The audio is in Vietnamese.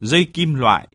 dây kim loại.